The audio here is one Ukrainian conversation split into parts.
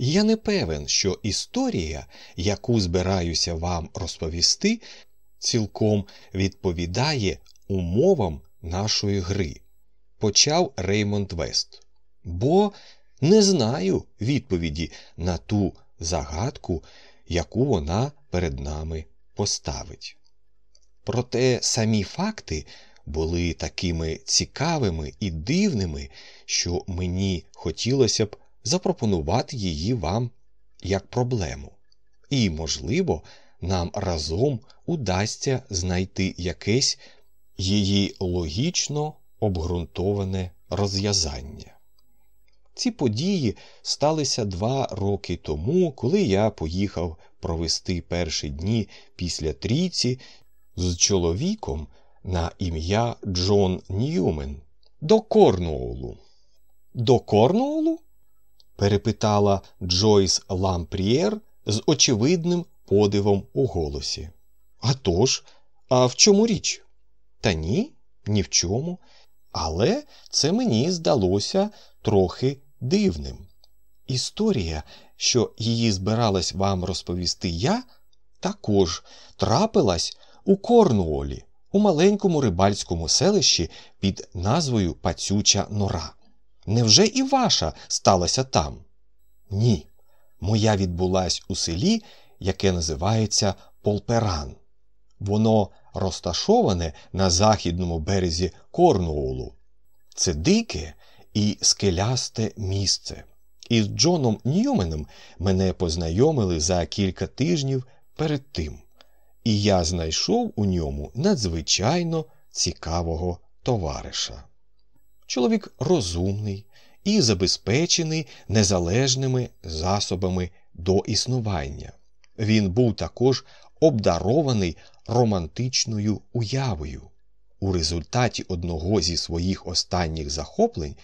Я не певен, що історія, яку збираюся вам розповісти, цілком відповідає умовам нашої гри, почав Реймонд Вест. Бо не знаю відповіді на ту загадку, яку вона перед нами поставить. Проте самі факти були такими цікавими і дивними, що мені хотілося б запропонувати її вам як проблему. І, можливо, нам разом удасться знайти якесь її логічно обґрунтоване розв'язання. Ці події сталися два роки тому, коли я поїхав провести перші дні після трійці з чоловіком на ім'я Джон Ньюмен до Корнуолу. До Корнуолу? Перепитала Джойс Лампрієр з очевидним подивом у голосі. «А тож, а в чому річ? Та ні, ні в чому. Але це мені здалося трохи дивним. Історія, що її збиралась вам розповісти я, також трапилась у Корнуолі, у маленькому рибальському селищі під назвою Пацюча Нора. Невже і ваша сталася там? Ні. Моя відбулась у селі, яке називається Полперан. Воно розташоване на західному березі Корнуолу. Це дике і скелясте місце. Із Джоном Ньюменом мене познайомили за кілька тижнів перед тим, і я знайшов у ньому надзвичайно цікавого товариша. Чоловік розумний і забезпечений незалежними засобами до існування. Він був також обдарований романтичною уявою. У результаті одного зі своїх останніх захоплень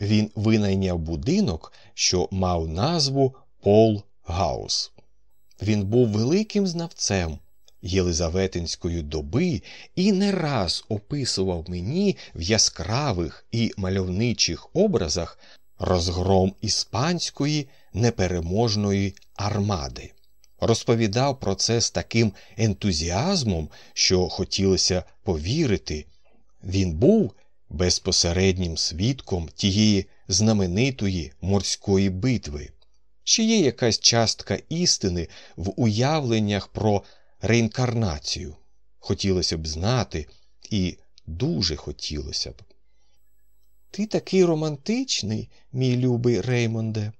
він винайняв будинок, що мав назву Пол Гаус. Він був великим знавцем Єлизаветинської доби і не раз описував мені в яскравих і мальовничих образах розгром іспанської непереможної армади. Розповідав про це з таким ентузіазмом, що хотілося повірити. Він був безпосереднім свідком тієї знаменитої морської битви. Чи є якась частка істини в уявленнях про реінкарнацію? Хотілося б знати, і дуже хотілося б. Ти такий романтичний, мій любий Реймонде,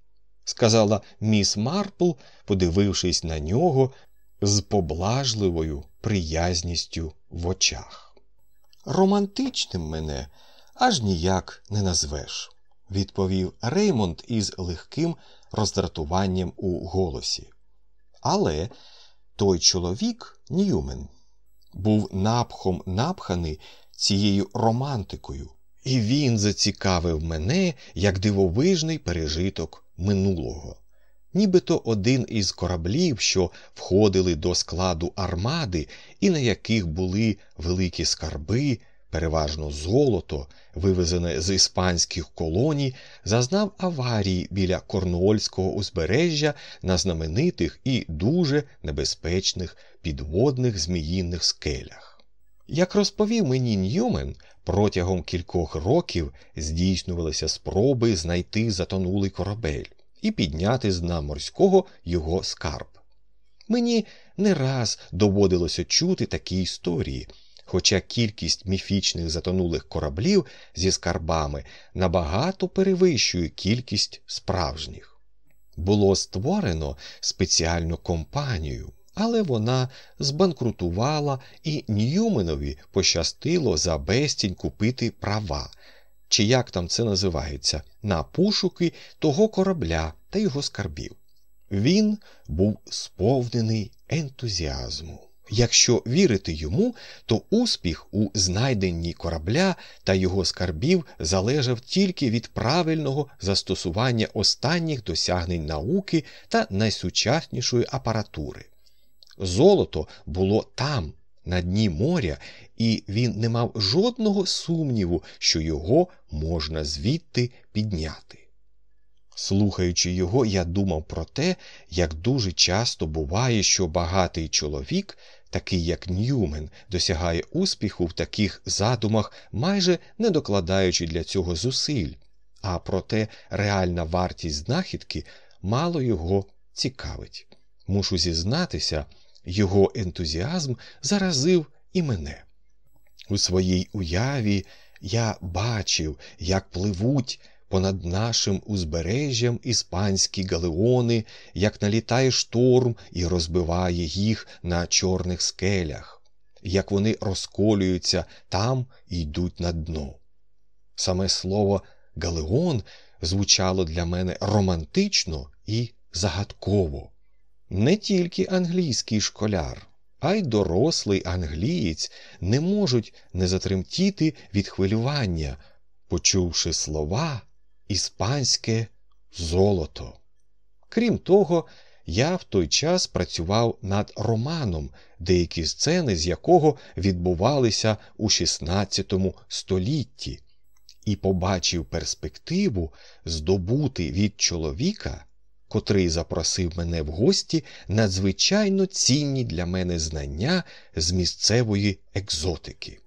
сказала міс Марпл, подивившись на нього з поблажливою приязністю в очах. Романтичним мене аж ніяк не назвеш, відповів Реймонд із легким роздратуванням у голосі. Але той чоловік, Ньюмен, був напхом напханий цією романтикою, і він зацікавив мене як дивовижний пережиток минулого. Нібито один із кораблів, що входили до складу армади, і на яких були великі скарби, переважно золото, вивезене з іспанських колоній, зазнав аварії біля Корнуольського узбережжя на знаменитих і дуже небезпечних підводних зміїних скелях. Як розповів мені Ньюмен, протягом кількох років здійснювалися спроби знайти затонулий корабель і підняти з дна морського його скарб. Мені не раз доводилося чути такі історії, хоча кількість міфічних затонулих кораблів зі скарбами набагато перевищує кількість справжніх. Було створено спеціальну компанію, але вона збанкрутувала, і Ньюменові пощастило за безцінь купити права, чи як там це називається, на пошуки того корабля та його скарбів. Він був сповнений ентузіазму. Якщо вірити йому, то успіх у знайденні корабля та його скарбів залежав тільки від правильного застосування останніх досягнень науки та найсучаснішої апаратури. Золото було там, на дні моря, і він не мав жодного сумніву, що його можна звідти підняти. Слухаючи його, я думав про те, як дуже часто буває, що багатий чоловік, такий як Ньюмен, досягає успіху в таких задумах, майже не докладаючи для цього зусиль, а проте реальна вартість знахідки мало його цікавить. Мушу зізнатися, його ентузіазм заразив і мене. У своїй уяві я бачив, як пливуть понад нашим узбережжям іспанські галеони, як налітає шторм і розбиває їх на чорних скелях, як вони розколюються там і йдуть на дно. Саме слово галеон звучало для мене романтично і загадково. Не тільки англійський школяр, а й дорослий англієць не можуть не затремтіти від хвилювання, почувши слова іспанське золото. Крім того, я в той час працював над романом, деякі сцени з якого відбувалися у XVI столітті, і побачив перспективу здобути від чоловіка, котрий запросив мене в гості, надзвичайно цінні для мене знання з місцевої екзотики.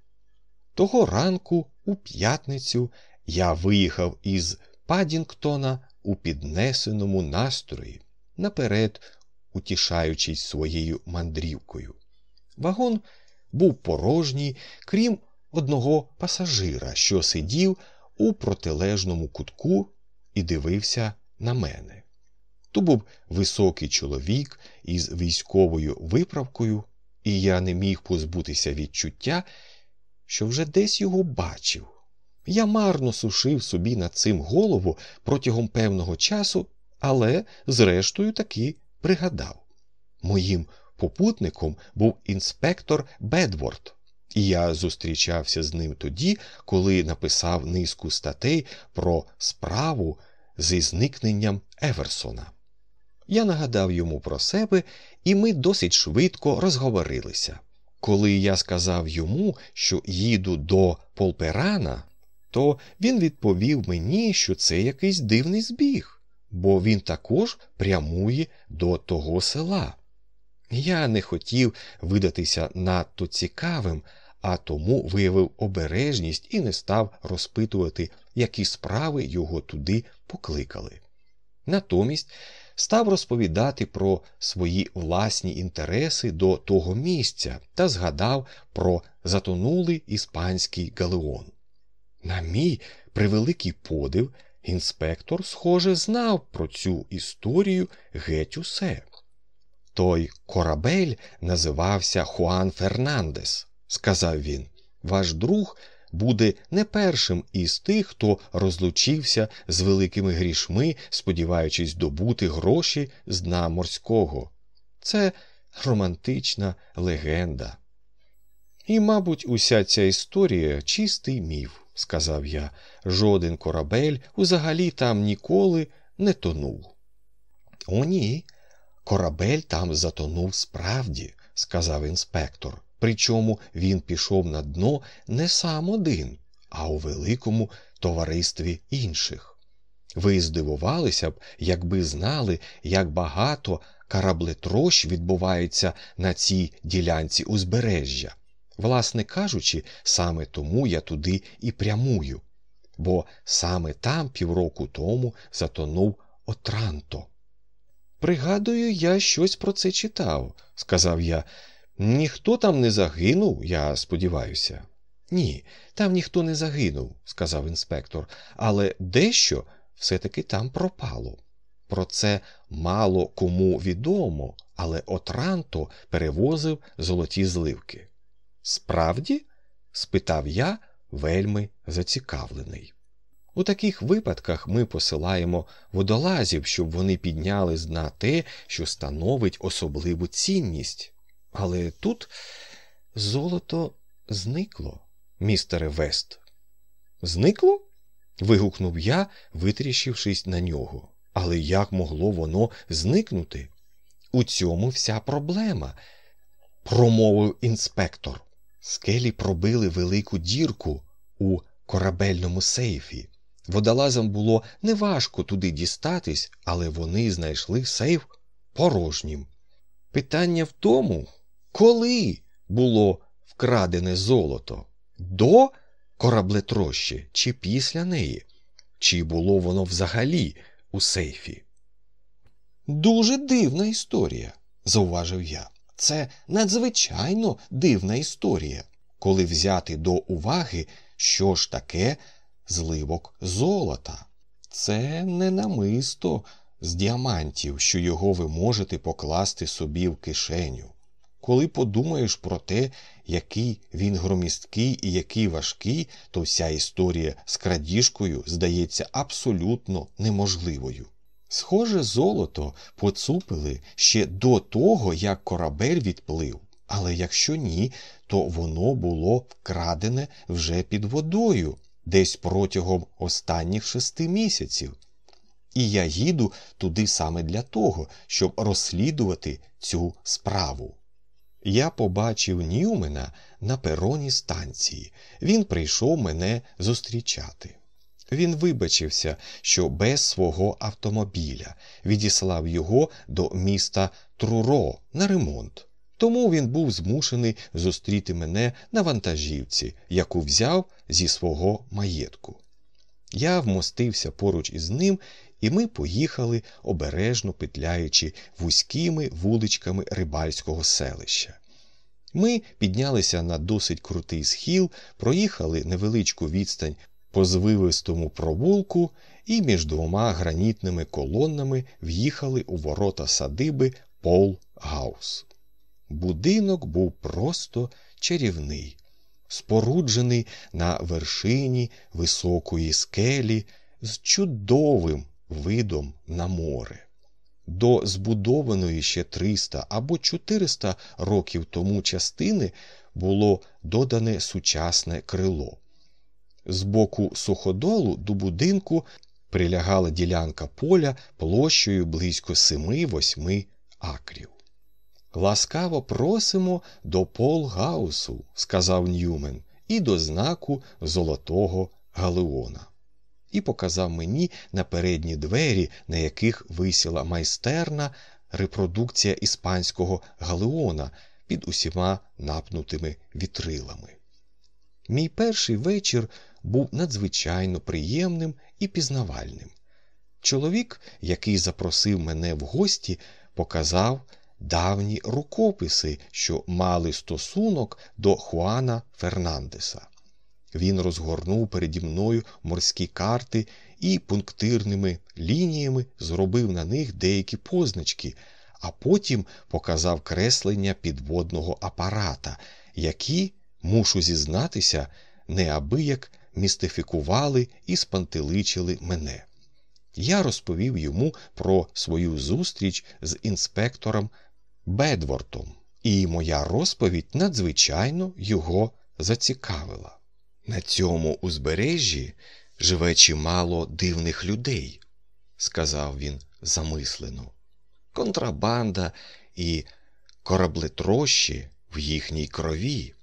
Того ранку, у п'ятницю, я виїхав із Падінгтона у піднесеному настрої, наперед утішаючись своєю мандрівкою. Вагон був порожній, крім одного пасажира, що сидів у протилежному кутку і дивився на мене. То був високий чоловік із військовою виправкою, і я не міг позбутися відчуття, що вже десь його бачив. Я марно сушив собі над цим голову протягом певного часу, але, зрештою, таки пригадав. Моїм попутником був інспектор Бедворд, і я зустрічався з ним тоді, коли написав низку статей про справу зі зникненням Еверсона. Я нагадав йому про себе, і ми досить швидко розговорилися. Коли я сказав йому, що їду до Полперана, то він відповів мені, що це якийсь дивний збіг, бо він також прямує до того села. Я не хотів видатися надто цікавим, а тому виявив обережність і не став розпитувати, які справи його туди покликали. Натомість став розповідати про свої власні інтереси до того місця та згадав про затонулий іспанський галеон. На мій превеликий подив, інспектор, схоже, знав про цю історію геть усе. Той корабель називався Хуан Фернандес, сказав він. Ваш друг буде не першим із тих, хто розлучився з великими грішми, сподіваючись добути гроші з дна морського. Це романтична легенда. І, мабуть, уся ця історія чистий міф сказав я, жоден корабель узагалі там ніколи не тонув. О, ні. Корабель там затонув справді, сказав інспектор. Причому він пішов на дно не сам один, а у великому товаристві інших. Ви здивувалися б, якби знали, як багато кораблетрощ відбувається на цій ділянці узбережжя. Власне кажучи, саме тому я туди і прямую, бо саме там півроку тому затонув Отранто. Пригадую, я щось про це читав, сказав я. Ніхто там не загинув, я сподіваюся. Ні, там ніхто не загинув, сказав інспектор, але дещо все-таки там пропало. Про це мало кому відомо, але Отранто перевозив золоті зливки. Справді? спитав я, вельми зацікавлений. У таких випадках ми посилаємо водолазів, щоб вони підняли з дна те, що становить особливу цінність. Але тут золото зникло, містере Вест. Зникло? вигукнув я, витріщившись на нього. Але як могло воно зникнути? У цьому вся проблема, промовив інспектор. Скелі пробили велику дірку у корабельному сейфі. Водолазам було неважко туди дістатись, але вони знайшли сейф порожнім. Питання в тому, коли було вкрадене золото до кораблетрощі чи після неї, чи було воно взагалі у сейфі. Дуже дивна історія, зауважив я. Це надзвичайно дивна історія, коли взяти до уваги, що ж таке зливок золота. Це не намисто з діамантів, що його ви можете покласти собі в кишеню. Коли подумаєш про те, який він громісткий і який важкий, то вся історія з крадіжкою здається абсолютно неможливою. Схоже, золото поцупили ще до того, як корабель відплив, але якщо ні, то воно було вкрадене вже під водою десь протягом останніх шести місяців. І я їду туди саме для того, щоб розслідувати цю справу. Я побачив Ньюмена на пероні станції. Він прийшов мене зустрічати. Він вибачився, що без свого автомобіля відіслав його до міста Труро на ремонт. Тому він був змушений зустріти мене на вантажівці, яку взяв зі свого маєтку. Я вмостився поруч із ним, і ми поїхали, обережно петляючи вузькими вуличками рибальського селища. Ми піднялися на досить крутий схил, проїхали невеличку відстань по звивистому провулку і між двома гранітними колоннами в'їхали у ворота садиби Пол Гаус. Будинок був просто чарівний, споруджений на вершині високої скелі з чудовим видом на море. До збудованої ще 300 або 400 років тому частини було додане сучасне крило. З боку суходолу до будинку прилягала ділянка поля площею близько 7-8 акрів. Ласкаво просимо до Полгаусу, сказав Ньюмен, і до знаку золотого галеона. І показав мені на передні двері, на яких висіла майстерна репродукція іспанського галеона під усіма напнутими вітрилами. Мій перший вечір був надзвичайно приємним і пізнавальним. Чоловік, який запросив мене в гості, показав давні рукописи, що мали стосунок до Хуана Фернандеса. Він розгорнув переді мною морські карти і пунктирними лініями зробив на них деякі позначки, а потім показав креслення підводного апарата, які, мушу зізнатися, неабияк містифікували і спантеличили мене. Я розповів йому про свою зустріч з інспектором Бедвортом, і моя розповідь надзвичайно його зацікавила. На цьому узбережжі живе чимало дивних людей, сказав він замислено. Контрабанда і кораблетрощі в їхній крові.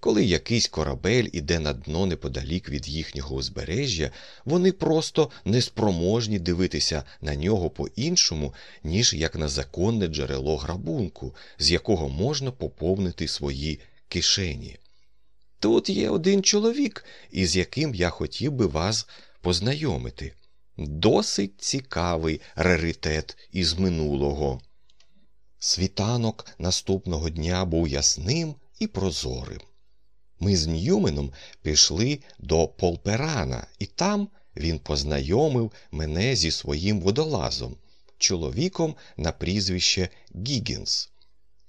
Коли якийсь корабель іде на дно неподалік від їхнього узбережжя, вони просто неспроможні дивитися на нього по-іншому, ніж як на законне джерело грабунку, з якого можна поповнити свої кишені. Тут є один чоловік, із яким я хотів би вас познайомити. Досить цікавий раритет із минулого. Світанок наступного дня був ясним і прозорим. Ми з Ньюменом пішли до Полперана, і там він познайомив мене зі своїм водолазом, чоловіком на прізвище Гігінс.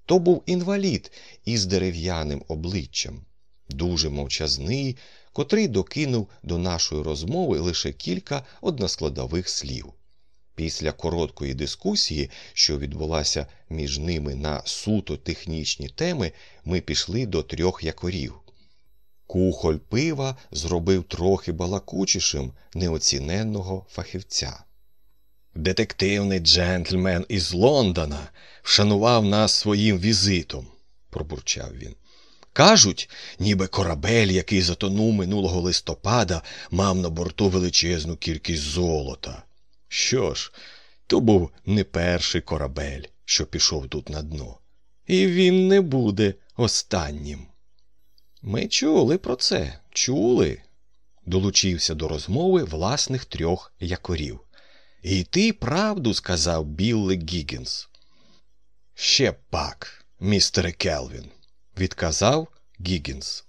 То був інвалід із дерев'яним обличчям, дуже мовчазний, котрий докинув до нашої розмови лише кілька односкладових слів. Після короткої дискусії, що відбулася між ними на суто технічні теми, ми пішли до трьох якорів. Кухоль пива зробив трохи балакучішим неоціненного фахівця. Детективний джентльмен із Лондона вшанував нас своїм візитом, пробурчав він. Кажуть, ніби корабель, який затонув минулого листопада, мав на борту величезну кількість золота. Що ж, то був не перший корабель, що пішов тут на дно, і він не буде останнім. Ми чули про це, чули, долучився до розмови власних трьох якорів. І ти правду сказав Білли Гіггінс. Ще пак, містере Келвін, відказав Гіггінс.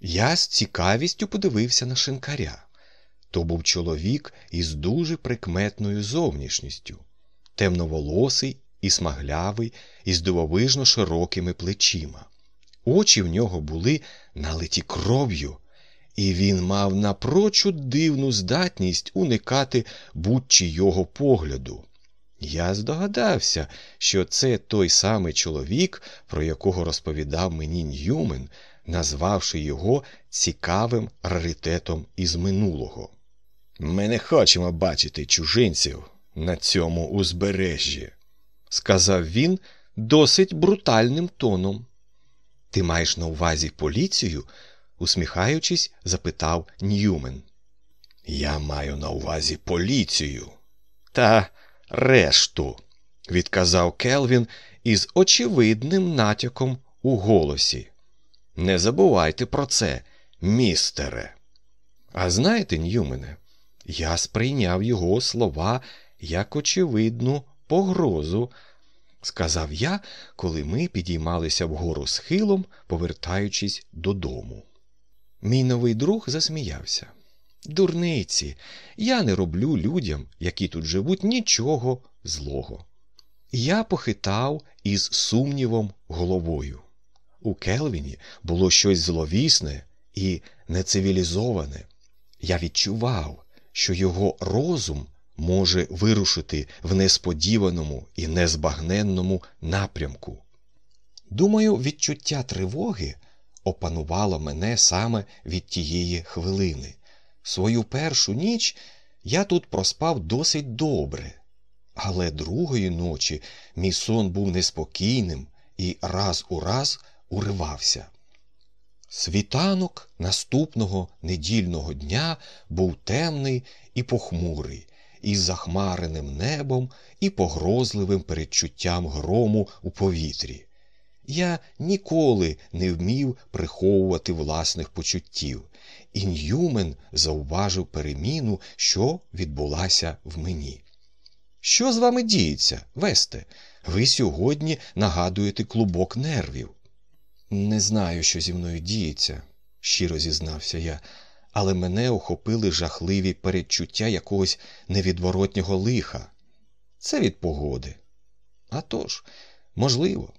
Я з цікавістю подивився на шинкаря. То був чоловік із дуже прикметною зовнішністю, темноволосий і смаглявий, із дивовижно широкими плечима. Очі в нього були налиті кров'ю, і він мав напрочуд дивну здатність уникати будь-чийого погляду. Я здогадався, що це той самий чоловік, про якого розповідав мені Ньюмен, назвавши його цікавим раритетом із минулого. Ми не хочемо бачити чужинців на цьому узбережжі, сказав він досить брутальним тоном. Ти маєш на увазі поліцію? усміхаючись, запитав Ньюмен. Я маю на увазі поліцію. Та решту, відказав Келвін із очевидним натяком у голосі. Не забувайте про це, містере. А знаєте, Ньюмене, я сприйняв його слова як очевидну погрозу, сказав я, коли ми підіймалися вгору схилом, повертаючись додому. Мій новий друг засміявся. Дурниці, я не роблю людям, які тут живуть, нічого злого. Я похитав із сумнівом головою. У Келвіні було щось зловісне і нецивілізоване. Я відчував, що його розум може вирушити в несподіваному і незбагненному напрямку. Думаю, відчуття тривоги опанувало мене саме від тієї хвилини. Свою першу ніч я тут проспав досить добре, але другої ночі мій сон був неспокійним і раз у раз уривався. Світанок наступного недільного дня був темний і похмурий, із захмареним небом і погрозливим передчуттям грому у повітрі. Я ніколи не вмів приховувати власних почуттів, і Ньюмен зауважив переміну, що відбулася в мені. Що з вами діється, Весте? Ви сьогодні нагадуєте клубок нервів. Не знаю, що зі мною діється, щиро зізнався я, але мене охопили жахливі передчуття якогось невідворотнього лиха. Це від погоди. А тож, можливо,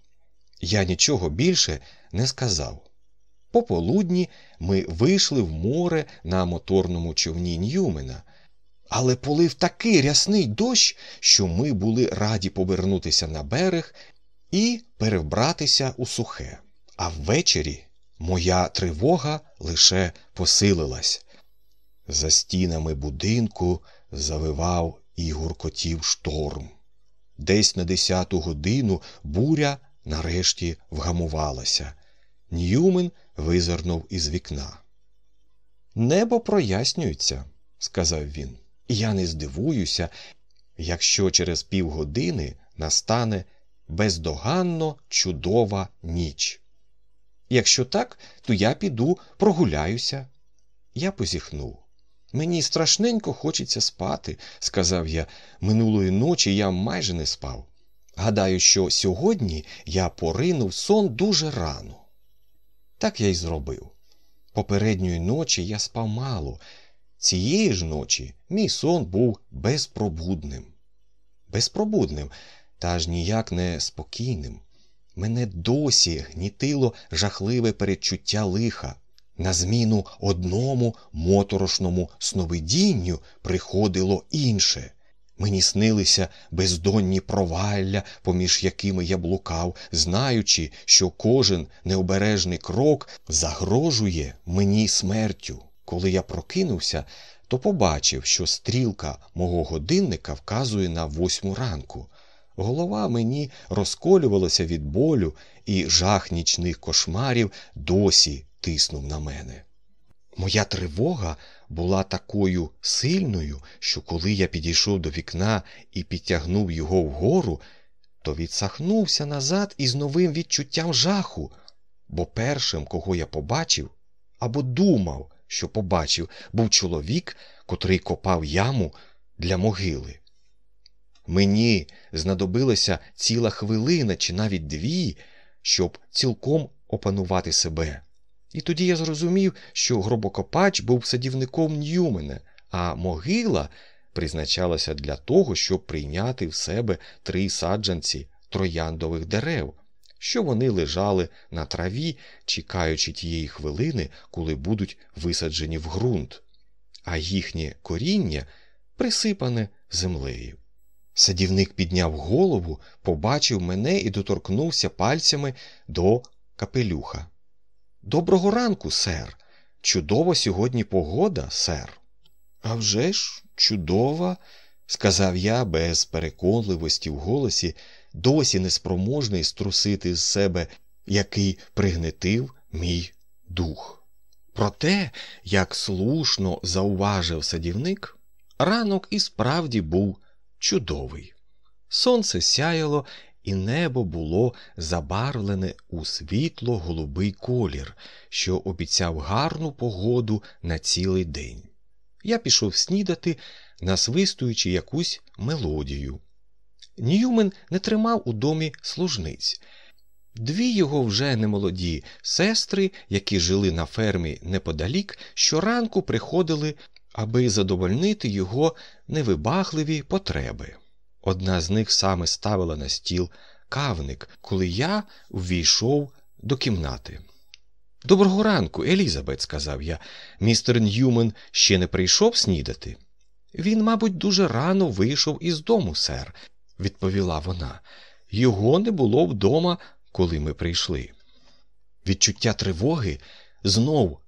я нічого більше не сказав. Пополудні ми вийшли в море на моторному човні Ньюмена, але полив такий рясний дощ, що ми були раді повернутися на берег і перебратися у сухе. А ввечері моя тривога лише посилилась. За стінами будинку завивав і гуркотів шторм. Десь на десяту годину буря нарешті вгамувалася. Ньюмен визирнув із вікна. Небо прояснюється, сказав він. Я не здивуюся, якщо через півгодини настане бездоганно чудова ніч. Якщо так, то я піду прогуляюся. Я позіхнув. Мені страшненько хочеться спати, сказав я. Минулої ночі я майже не спав. Гадаю, що сьогодні я поринув сон дуже рано. Так я й зробив. Попередньої ночі я спав мало. Цієї ж ночі мій сон був безпробудним. Безпробудним, та ж ніяк не спокійним. Мене досі гнітило жахливе передчуття лиха. На зміну одному моторошному сновидінню приходило інше. Мені снилися бездонні провалля, поміж якими я блукав, знаючи, що кожен необережний крок загрожує мені смертю. Коли я прокинувся, то побачив, що стрілка мого годинника вказує на восьму ранку. Голова мені розколювалася від болю, і жах нічних кошмарів досі тиснув на мене. Моя тривога була такою сильною, що коли я підійшов до вікна і підтягнув його вгору, то відсахнувся назад із новим відчуттям жаху, бо першим, кого я побачив, або думав, що побачив, був чоловік, котрий копав яму для могили. Мені знадобилася ціла хвилина чи навіть дві, щоб цілком опанувати себе. І тоді я зрозумів, що гробокопач був садівником Ньюмена, а могила призначалася для того, щоб прийняти в себе три саджанці трояндових дерев, що вони лежали на траві, чекаючи тієї хвилини, коли будуть висаджені в ґрунт, а їхнє коріння присипане землею. Садівник підняв голову, побачив мене і доторкнувся пальцями до капелюха. Доброго ранку, сер. Чудова сьогодні погода, сер. «А вже ж, чудова, сказав я без переконливості в голосі, досі неспроможний струсити з себе, який пригнетив мій дух. Проте, як слушно зауважив садівник, ранок і справді був чудовий. Сонце сяяло, і небо було забарвлене у світло голубий колір, що обіцяв гарну погоду на цілий день. Я пішов снідати, насвистуючи якусь мелодію. Ньюмен не тримав у домі служниць. Дві його вже немолоді сестри, які жили на фермі неподалік, щоранку приходили, аби задовольнити його невибагливі потреби. Одна з них саме ставила на стіл кавник, коли я ввійшов до кімнати. Доброго ранку, Елізабет, сказав я. Містер Ньюмен ще не прийшов снідати. Він, мабуть, дуже рано вийшов із дому, сер, відповіла вона. Його не було вдома, коли ми прийшли. Відчуття тривоги знов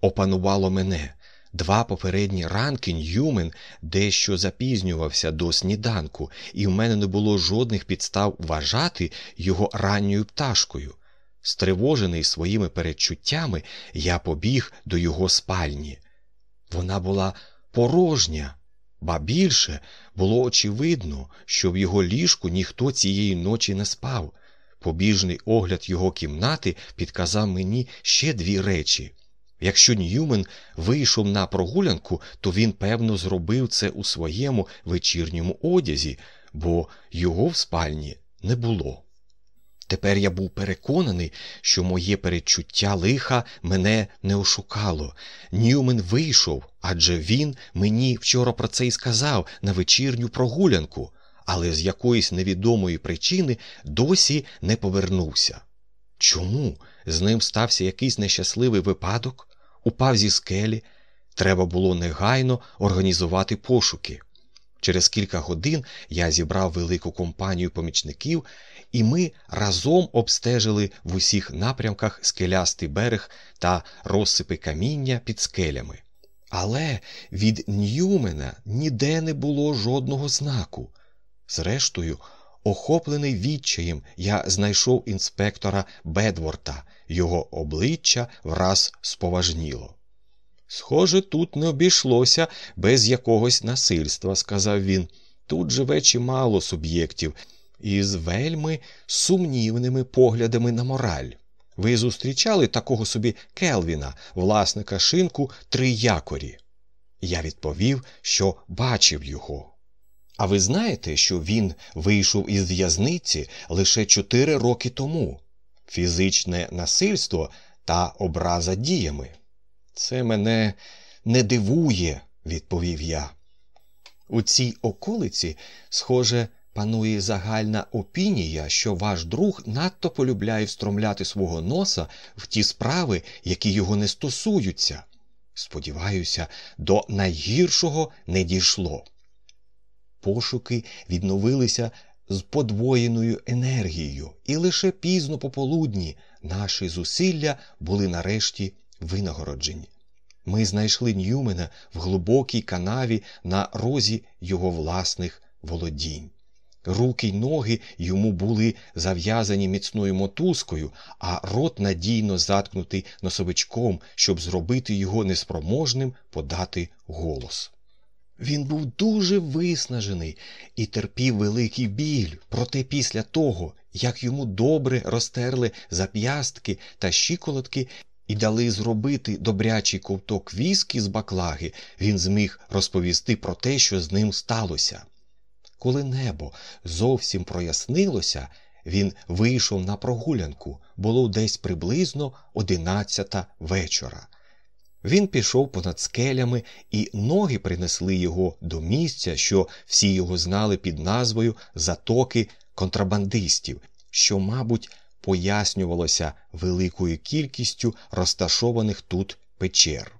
опанувало мене. Два попередні ранки Ньюмен дещо запізнювався до сніданку, і в мене не було жодних підстав вважати його ранньою пташкою. Стривожений своїми передчуттями, я побіг до його спальні. Вона була порожня, ба більше було очевидно, що в його ліжку ніхто цієї ночі не спав. Побіжний огляд його кімнати підказав мені ще дві речі. Якщо Ньюмен вийшов на прогулянку, то він, певно, зробив це у своєму вечірньому одязі, бо його в спальні не було. Тепер я був переконаний, що моє передчуття лиха мене не ошукало. Ньюмен вийшов, адже він мені вчора про це й сказав на вечірню прогулянку, але з якоїсь невідомої причини досі не повернувся. Чому з ним стався якийсь нещасливий випадок? упав зі скелі, треба було негайно організувати пошуки. Через кілька годин я зібрав велику компанію помічників, і ми разом обстежили в усіх напрямках скелястий берег та розсипи каміння під скелями. Але від Ньюмена ніде не було жодного знаку. Зрештою, охоплений відчаєм, я знайшов інспектора Бедворта, його обличчя враз споважніло. Схоже, тут не обійшлося без якогось насильства, сказав він. Тут живе чимало суб'єктів із вельми сумнівними поглядами на мораль. Ви зустрічали такого собі Келвіна, власника шинку три якорі? Я відповів, що бачив його. А ви знаєте, що він вийшов із в'язниці лише чотири роки тому? Фізичне насильство та образа діями. Це мене не дивує, відповів я. У цій околиці, схоже, Панує загальна опінія, що ваш друг надто полюбляє встромляти свого носа в ті справи, які його не стосуються. Сподіваюся, до найгіршого не дійшло. Пошуки відновилися з подвоєною енергією, і лише пізно пополудні наші зусилля були нарешті винагороджені. Ми знайшли Ньюмена в глибокій канаві на розі його власних володінь. Руки й ноги йому були зав'язані міцною мотузкою, а рот надійно заткнутий носовичком, щоб зробити його неспроможним подати голос. Він був дуже виснажений і терпів великий біль, проте після того, як йому добре розтерли зап'ястки та щиколотки і дали зробити добрячий ковток віскі з баклаги, він зміг розповісти про те, що з ним сталося. Коли небо зовсім прояснилося, він вийшов на прогулянку, було десь приблизно одинадцята вечора. Він пішов понад скелями, і ноги принесли його до місця, що всі його знали під назвою Затоки контрабандистів, що, мабуть, пояснювалося великою кількістю розташованих тут печер.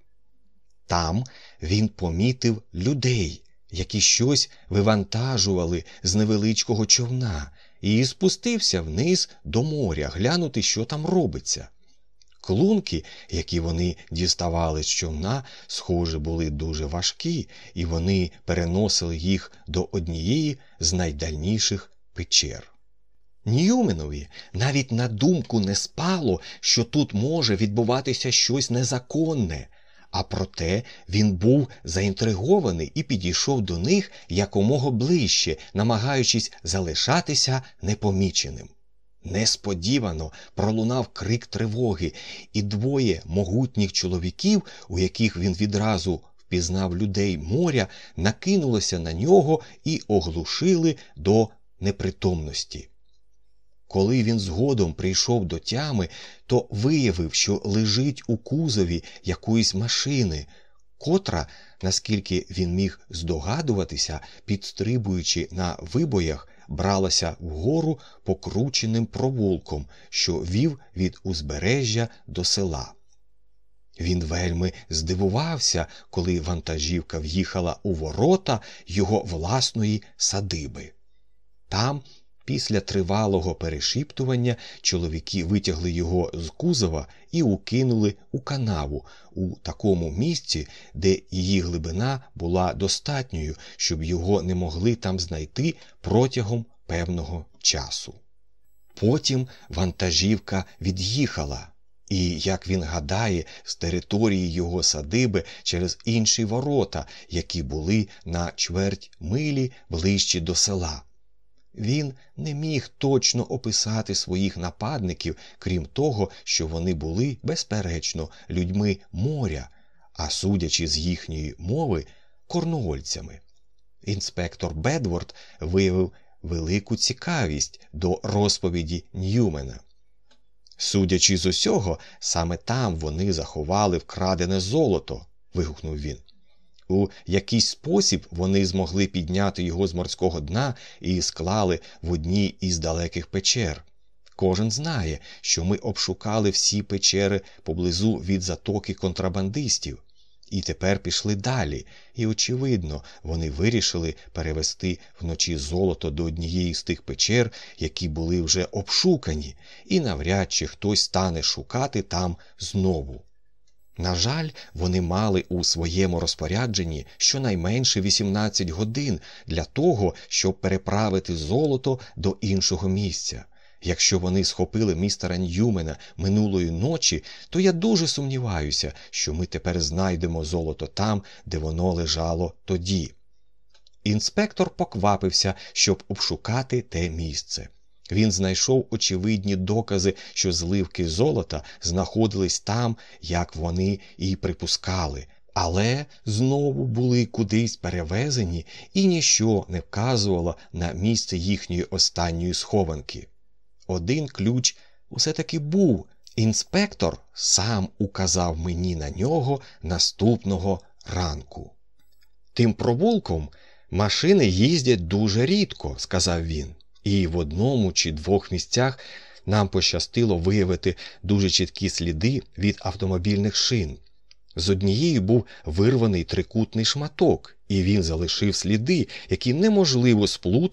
Там він помітив людей, які щось вивантажували з невеличкого човна, і спустився вниз до моря глянути, що там робиться. Клунки, які вони діставали з човна, схоже, були дуже важкі, і вони переносили їх до однієї з найдальніших печер. Ньюменові навіть на думку не спало, що тут може відбуватися щось незаконне, а проте він був заінтригований і підійшов до них якомога ближче, намагаючись залишатися непоміченим. Несподівано пролунав крик тривоги, і двоє могутніх чоловіків, у яких він відразу впізнав людей моря, накинулися на нього і оглушили до непритомності. Коли він згодом прийшов до тями, то виявив, що лежить у кузові якоїсь машини, котра, наскільки він міг здогадуватися, підстрибуючи на вибоях, бралася вгору покрученим провулком, що вів від узбережжя до села. Він вельми здивувався, коли вантажівка в'їхала у ворота його власної садиби. Там Після тривалого перешіптування чоловіки витягли його з кузова і укинули у канаву у такому місці, де її глибина була достатньою, щоб його не могли там знайти протягом певного часу. Потім вантажівка від'їхала, і, як він гадає, з території його садиби через інші ворота, які були на чверть милі ближче до села. Він не міг точно описати своїх нападників, крім того, що вони були, безперечно, людьми моря, а судячи з їхньої мови, корнуольцями. Інспектор Бедворд виявив велику цікавість до розповіді Ньюмена. Судячи з усього, саме там вони заховали вкрадене золото. вигукнув він. У якийсь спосіб вони змогли підняти його з морського дна і склали в одній із далеких печер. Кожен знає, що ми обшукали всі печери поблизу від затоки контрабандистів, і тепер пішли далі, і, очевидно, вони вирішили перевести вночі золото до однієї з тих печер, які були вже обшукані, і навряд чи хтось стане шукати там знову. На жаль, вони мали у своєму розпорядженні щонайменше 18 годин для того, щоб переправити золото до іншого місця. Якщо вони схопили містера Ньюмена минулої ночі, то я дуже сумніваюся, що ми тепер знайдемо золото там, де воно лежало тоді. Інспектор поквапився, щоб обшукати те місце. Він знайшов очевидні докази, що зливки золота знаходились там, як вони і припускали, але знову були кудись перевезені, і ніщо не вказувало на місце їхньої останньої схованки. Один ключ усе таки був. Інспектор сам указав мені на нього наступного ранку. Тим провулком Машини їздять дуже рідко, сказав він, і в одному чи двох місцях нам пощастило виявити дуже чіткі сліди від автомобільних шин. З однієї був вирваний трикутний шматок, і він залишив сліди, які неможливо сплутати.